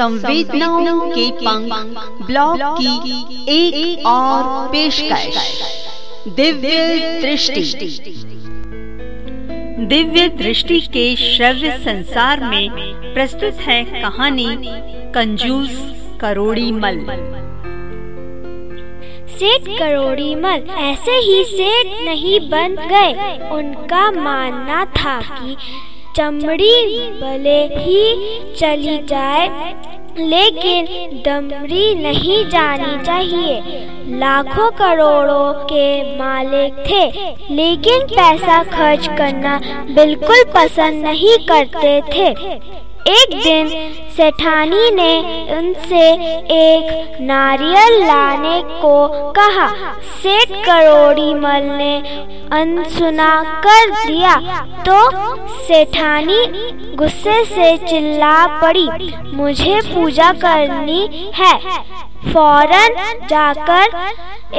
संवेदनाओं के पंख ब्लॉग की एक, और पेशकश। दिव्य दृष्टि। दिव्य दृष्टि के श्रव्य संसार में प्रस्तुत है कहानी कंजूस करोड़ी मल। सेठ करोड़ी मल ऐसे ही सेठ नहीं बन गए। उनका मानना था कि चमड़ी भले ही चली जाए, लेकिन दमरी नहीं जानी चाहिए। लाखों करोड़ों के मालिक थे, लेकिन पैसा खर्च करना बिल्कुल पसंद नहीं करते थे। एक दिन सेठानी ने उनसे एक नारियल लाने को कहा। सेठ करोड़ी मल ने अनसुना कर दिया। तो सेठानी गुस्से से चिल्ला पड़ी, मुझे पूजा करनी है। फ़ौरन जाकर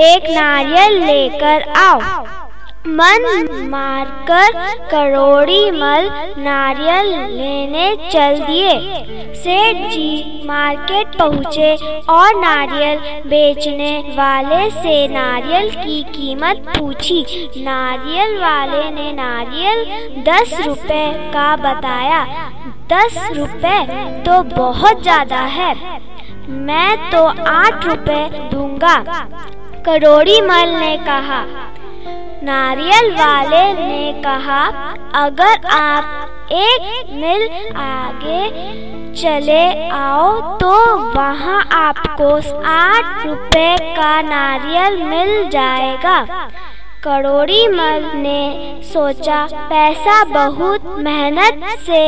एक नारियल लेकर आओ। मन मारकर करोड़ी मल नारियल लेने चल दिए। सेठ जी मार्केट पहुँचे और नारियल बेचने वाले से नारियल की कीमत पूछी। नारियल वाले ने नारियल दस रुपए का बताया। दस रुपए तो बहुत ज़्यादा है। मैं तो आठ रुपए दूँगा। करोड़ी मल ने कहा नारियल वाले ने कहा, अगर आप एक मील आगे चले आओ तो वहाँ आपको आठ रुपए का नारियल मिल जाएगा। करोड़ी मल ने सोचा, पैसा बहुत मेहनत से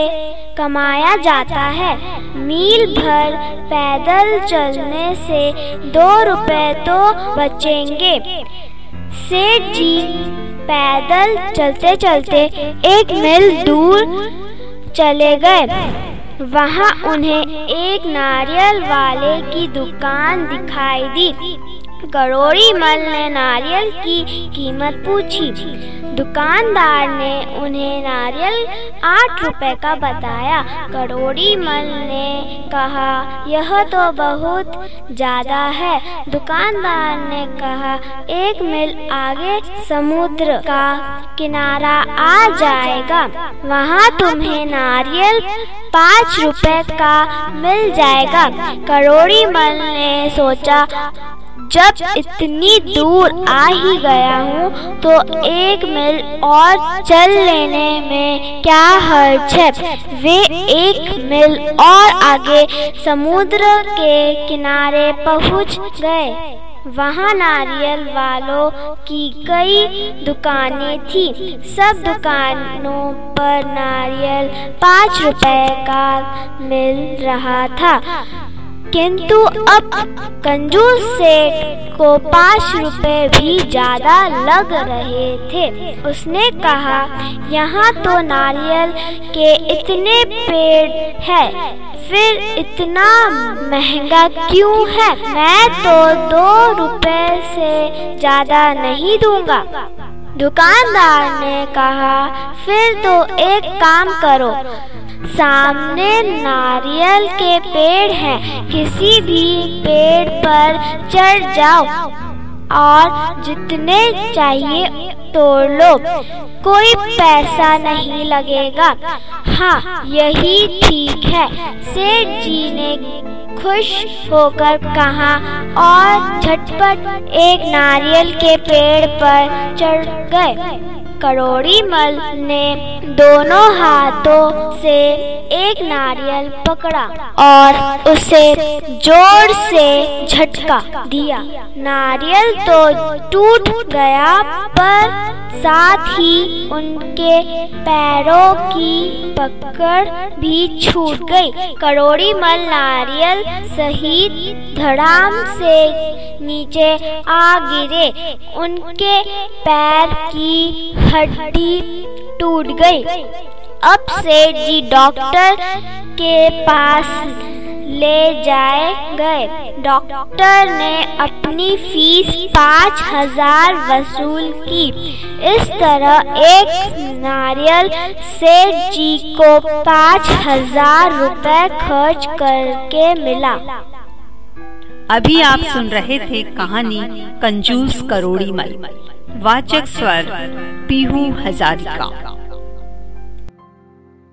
कमाया जाता है। मील भर पैदल चलने से दो रुपए तो बचेंगे। सेठ जी पैदल चलते चलते एक मील दूर चले गए। वहाँ उन्हें एक नारियल वाले की दुकान दिखाई दी। करोड़ी मल ने नारियल की कीमत पूछी। दुकानदार ने उन्हें नारियल आठ रुपए का बताया। करोड़ी मल ने कहा, यह तो बहुत ज़्यादा है। दुकानदार ने कहा, एक मील आगे समुद्र का किनारा आ जाएगा। वहाँ तुम्हें नारियल पाँच रुपए का मिल जाएगा। करोड़ी मल ने सोचा जब इतनी दूर आ ही गया हूँ तो एक मील और चल लेने में क्या हर्ज है वे एक मील और आगे समुद्र के किनारे पहुँच गए। वहाँ नारियल वालों की कई दुकानें थी। सब दुकानों पर नारियल पाँच रुपए का मिल रहा था। किंतु अब कंजूस सेठ को पाँच रुपए भी ज़्यादा लग रहे थे। उसने कहा, यहाँ तो नारियल के इतने पेड़ है, फिर इतना महँगा क्यों है? मैं तो दो रुपए से ज़्यादा नहीं दूँगा। दुकानदार ने कहा, फिर तो एक काम करो सामने नारियल के पेड़ हैं। किसी भी पेड़ पर चढ़ जाओ और जितने चाहिए तोड़ लो। कोई पैसा नहीं लगेगा। हाँ यही ठीक है। सेठ जी ने खुश होकर कहा और झटपट एक नारियल के पेड़ पर चढ़ गए। करोड़ी मल ने दोनों हाथों से एक नारियल पकड़ा और उसे ज़ोर से झटका दिया। नारियल तो टूट गया, पर साथ ही उनके पैरों की पकड़ भी छूट गई। करोड़ी मल नारियल सहित धड़ाम से नीचे आ गिरे। उनके पैर की हड्डी टूट गई। अब सेठ जी डॉक्टर के पास ले जाए गए। डॉक्टर ने अपनी फ़ीस पाँच हज़ार वसूल की। इस तरह एक नारियल सेठ जी को पाँच हज़ार रुपए खर्च करके मिला। अभी आप सुन रहे थे कहानी कंजूस करोड़ी मल वाचक स्वर पीहू हजारिका।